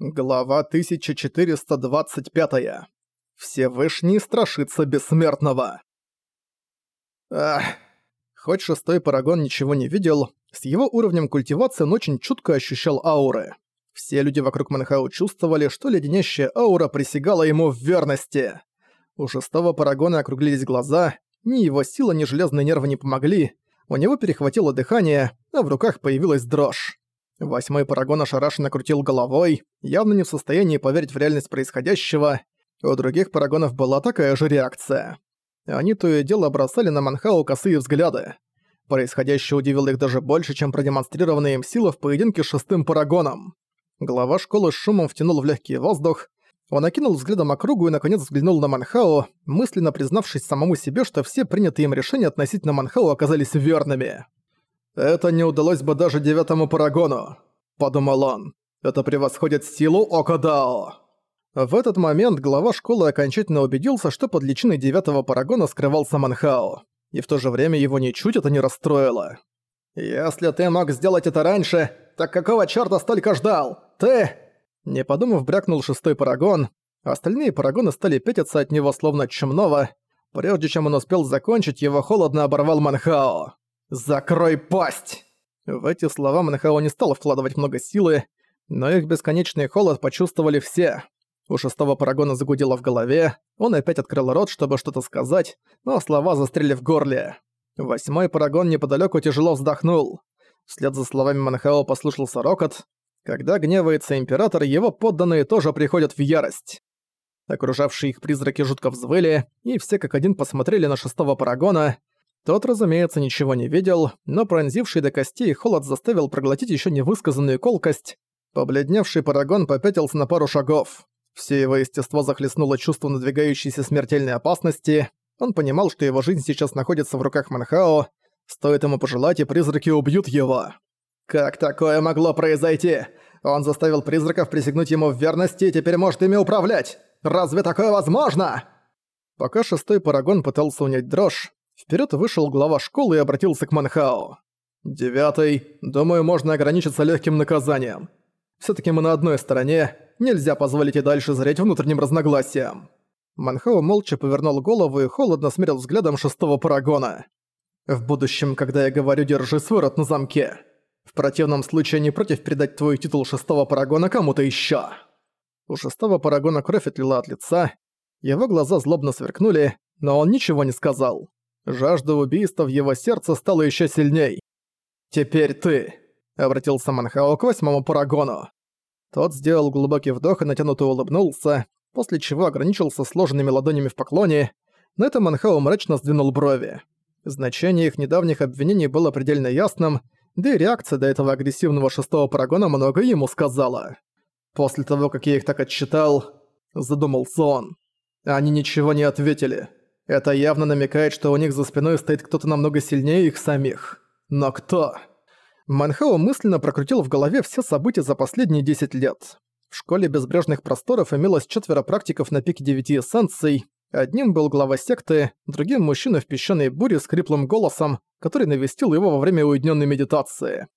Глава 1425. Всевышний страшится бессмертного. Ах. Хоть шестой парагон ничего не видел, с его уровнем культивации он очень чутко ощущал ауры. Все люди вокруг Манхау чувствовали, что леденящая аура присягала ему в верности. У шестого парагона округлились глаза, ни его сила, ни железные нервы не помогли, у него перехватило дыхание, а в руках появилась дрожь. Восьмой парагон ошарашенно крутил головой, явно не в состоянии поверить в реальность происходящего. У других парагонов была такая же реакция. Они то и дело бросали на Манхау косые взгляды. Происходящее удивило их даже больше, чем продемонстрированная им сила в поединке с шестым парагоном. Глава школы с шумом втянул в легкий воздух. Он окинул взглядом округу и наконец взглянул на Манхао, мысленно признавшись самому себе, что все принятые им решения относительно Манхао оказались верными. «Это не удалось бы даже девятому парагону», — подумал он. «Это превосходит силу Окадао». В этот момент глава школы окончательно убедился, что под личиной девятого парагона скрывался Манхао. И в то же время его ничуть это не расстроило. «Если ты мог сделать это раньше, так какого чёрта столько ждал? Ты...» Не подумав, брякнул шестой парагон. Остальные парагоны стали пятиться от него словно чумного. Прежде чем он успел закончить, его холодно оборвал Манхао. «Закрой пасть!» В эти слова Манхао не стал вкладывать много силы, но их бесконечный холод почувствовали все. У шестого парагона загудело в голове, он опять открыл рот, чтобы что-то сказать, но слова застряли в горле. Восьмой парагон неподалеку тяжело вздохнул. Вслед за словами Манхао послышался рокот. Когда гневается император, его подданные тоже приходят в ярость. Окружавшие их призраки жутко взвыли, и все как один посмотрели на шестого парагона. Тот, разумеется, ничего не видел, но пронзивший до костей холод заставил проглотить еще невысказанную колкость. Побледневший Парагон попятился на пару шагов. Все его естество захлестнуло чувство надвигающейся смертельной опасности. Он понимал, что его жизнь сейчас находится в руках Манхао. Стоит ему пожелать, и призраки убьют его. Как такое могло произойти? Он заставил призраков присягнуть ему в верности и теперь может ими управлять. Разве такое возможно? Пока шестой Парагон пытался унять дрожь, Вперед вышел глава школы и обратился к Манхао. «Девятый. Думаю, можно ограничиться легким наказанием. все таки мы на одной стороне. Нельзя позволить и дальше зреть внутренним разногласиям». Манхао молча повернул голову и холодно смерил взглядом шестого парагона. «В будущем, когда я говорю, держи свой рот на замке. В противном случае не против передать твой титул шестого парагона кому-то еще. У шестого парагона кровь отлила от лица, его глаза злобно сверкнули, но он ничего не сказал. Жажда убийства в его сердце стала еще сильней. «Теперь ты», — обратился Манхао к восьмому парагону. Тот сделал глубокий вдох и натянуто улыбнулся, после чего ограничился сложенными ладонями в поклоне. На это Манхао мрачно сдвинул брови. Значение их недавних обвинений было предельно ясным, да и реакция до этого агрессивного шестого парагона много ему сказала. После того, как я их так отчитал, задумался он. Они ничего не ответили. Это явно намекает, что у них за спиной стоит кто-то намного сильнее их самих. Но кто? Манхао мысленно прокрутил в голове все события за последние 10 лет. В школе безбрежных просторов имелось четверо практиков на пике девяти эссенций. Одним был глава секты, другим мужчина в песчаной буре с криплым голосом, который навестил его во время уединенной медитации.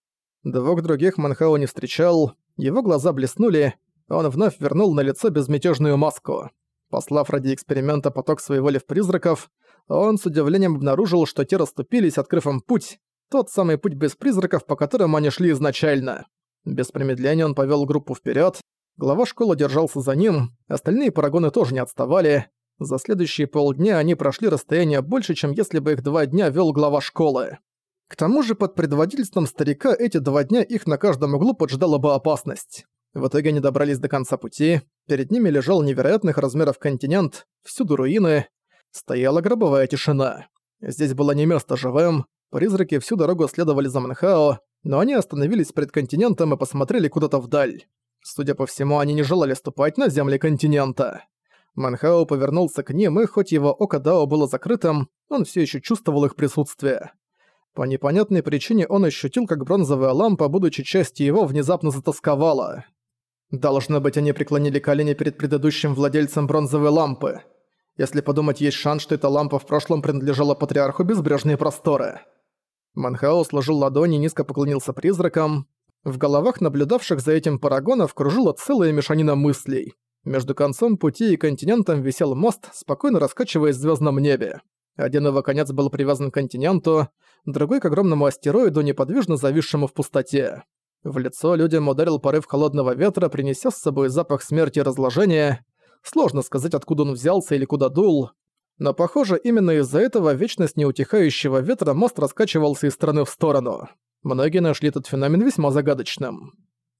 Двух других Манхао не встречал, его глаза блеснули, он вновь вернул на лицо безмятежную маску. Послав ради эксперимента поток своей воли в призраков, он с удивлением обнаружил, что те расступились, открыв им путь, тот самый путь без призраков, по которому они шли изначально. Без промедления он повел группу вперед. глава школы держался за ним, остальные парагоны тоже не отставали. За следующие полдня они прошли расстояние больше, чем если бы их два дня вел глава школы. К тому же под предводительством старика эти два дня их на каждом углу поджидала бы опасность. В итоге они добрались до конца пути, перед ними лежал невероятных размеров континент, всюду руины, стояла гробовая тишина. Здесь было не место живым, призраки всю дорогу следовали за Манхао, но они остановились перед континентом и посмотрели куда-то вдаль. Судя по всему, они не желали ступать на земли континента. Манхао повернулся к ним, и хоть его око Дао было закрытым, он все еще чувствовал их присутствие. По непонятной причине он ощутил, как бронзовая лампа, будучи частью его, внезапно затасковала. Должно быть, они преклонили колени перед предыдущим владельцем бронзовой лампы. Если подумать, есть шанс, что эта лампа в прошлом принадлежала патриарху Безбрежные просторы. Манхао сложил ладони и низко поклонился призракам. В головах наблюдавших за этим парагонов кружила целая мешанина мыслей. Между концом пути и континентом висел мост, спокойно раскачиваясь в звездном небе. Один его конец был привязан к континенту, другой к огромному астероиду, неподвижно зависшему в пустоте. В лицо людям ударил порыв холодного ветра, принеся с собой запах смерти и разложения. Сложно сказать, откуда он взялся или куда дул. Но, похоже, именно из-за этого вечность неутихающего ветра мост раскачивался из стороны в сторону. Многие нашли этот феномен весьма загадочным.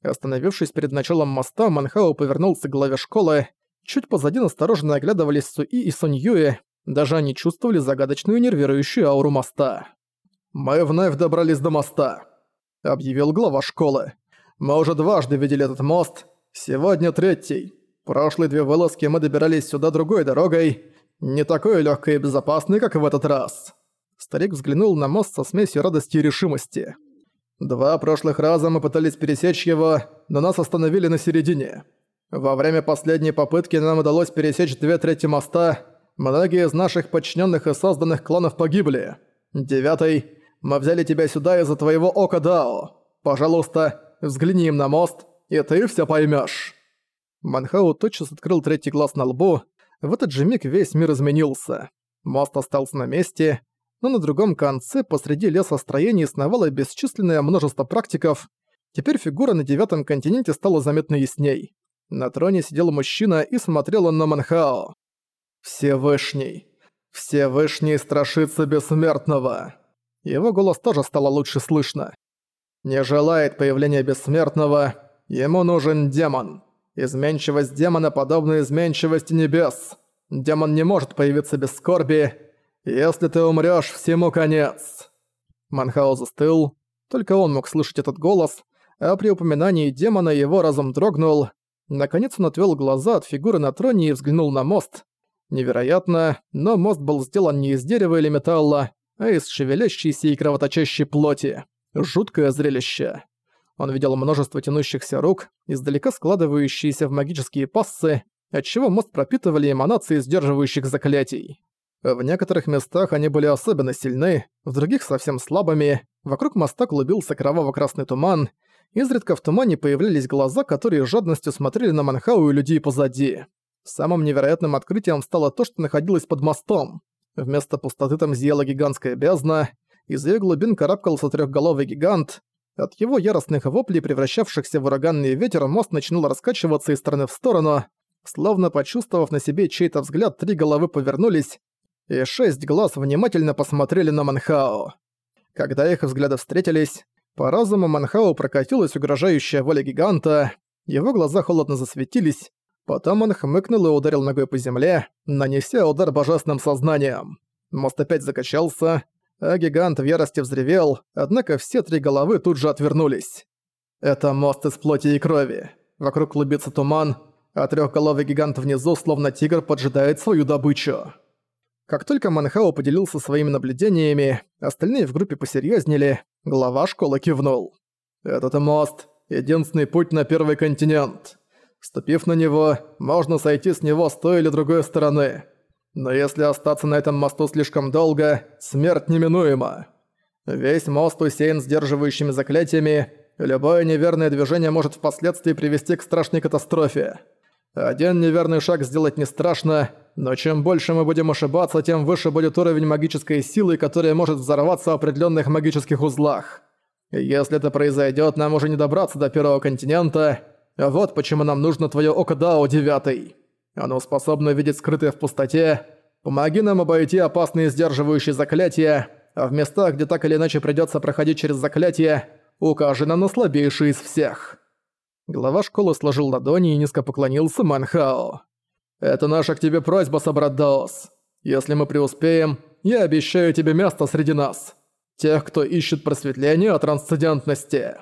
Остановившись перед началом моста, Манхао повернулся к главе школы. Чуть позади настороженно оглядывались Суи и Сонь Юэ. Даже они чувствовали загадочную нервирующую ауру моста. «Мы вновь добрались до моста», — объявил глава школы. «Мы уже дважды видели этот мост. Сегодня третий. Прошлые две вылазки мы добирались сюда другой дорогой. Не такой легкой и безопасной, как в этот раз». Старик взглянул на мост со смесью радости и решимости. Два прошлых раза мы пытались пересечь его, но нас остановили на середине. Во время последней попытки нам удалось пересечь две трети моста. Многие из наших подчиненных и созданных кланов погибли. Девятый. Мы взяли тебя сюда из-за твоего ока Дао. Пожалуйста, взгляни им на мост, и ты все поймешь. Манхау тотчас открыл третий глаз на лбу. В этот же миг весь мир изменился. Мост остался на месте, но на другом конце посреди леса строений сновало бесчисленное множество практиков. Теперь фигура на девятом континенте стала заметно ясней. На троне сидел мужчина и смотрел он на Манхао. «Всевышний! Всевышний страшится бессмертного!» Его голос тоже стало лучше слышно. «Не желает появления бессмертного, ему нужен демон. Изменчивость демона подобна изменчивости небес. Демон не может появиться без скорби, «Если ты умрёшь, всему конец!» Манхао застыл. Только он мог слышать этот голос, а при упоминании демона его разум дрогнул. Наконец он отвёл глаза от фигуры на троне и взглянул на мост. Невероятно, но мост был сделан не из дерева или металла, а из шевелящейся и кровоточащей плоти. Жуткое зрелище. Он видел множество тянущихся рук, издалека складывающиеся в магические пассы, отчего мост пропитывали эманации сдерживающих заклятий. В некоторых местах они были особенно сильны, в других совсем слабыми, вокруг моста клубился кроваво-красный туман, изредка в тумане появлялись глаза, которые жадностью смотрели на Манхау и людей позади. Самым невероятным открытием стало то, что находилось под мостом. Вместо пустоты там зияла гигантская бездна, из её глубин карабкался трёхголовый гигант. От его яростных воплей, превращавшихся в ураганный ветер, мост начинал раскачиваться из стороны в сторону. Словно почувствовав на себе чей-то взгляд, три головы повернулись, и шесть глаз внимательно посмотрели на Манхао. Когда их взгляды встретились, по разуму Манхао прокатилась угрожающая воля гиганта, его глаза холодно засветились, потом он хмыкнул и ударил ногой по земле, нанеся удар божественным сознанием. Мост опять закачался, а гигант в ярости взревел, однако все три головы тут же отвернулись. Это мост из плоти и крови. Вокруг клубится туман, а трехголовый гигант внизу, словно тигр, поджидает свою добычу. Как только Манхао поделился своими наблюдениями, остальные в группе посерьезнели, глава школы кивнул. «Этот мост — единственный путь на Первый континент. Ступив на него, можно сойти с него с той или другой стороны. Но если остаться на этом мосту слишком долго, смерть неминуема. Весь мост усеян сдерживающими заклятиями, любое неверное движение может впоследствии привести к страшной катастрофе. Один неверный шаг сделать не страшно, но чем больше мы будем ошибаться, тем выше будет уровень магической силы, которая может взорваться в определенных магических узлах. если это произойдет, нам уже не добраться до Первого континента. Вот почему нам нужно твое Око Дао девятый. Оно способно видеть скрытое в пустоте. Помоги нам обойти опасные сдерживающие заклятия, а в местах, где так или иначе придется проходить через заклятия, укажи нам на слабейший из всех. Глава школы сложил ладони и низко поклонился Манхао. «Это наша к тебе просьба, собрат Даос. Если мы преуспеем, я обещаю тебе место среди нас. Тех, кто ищет просветление от трансцендентности».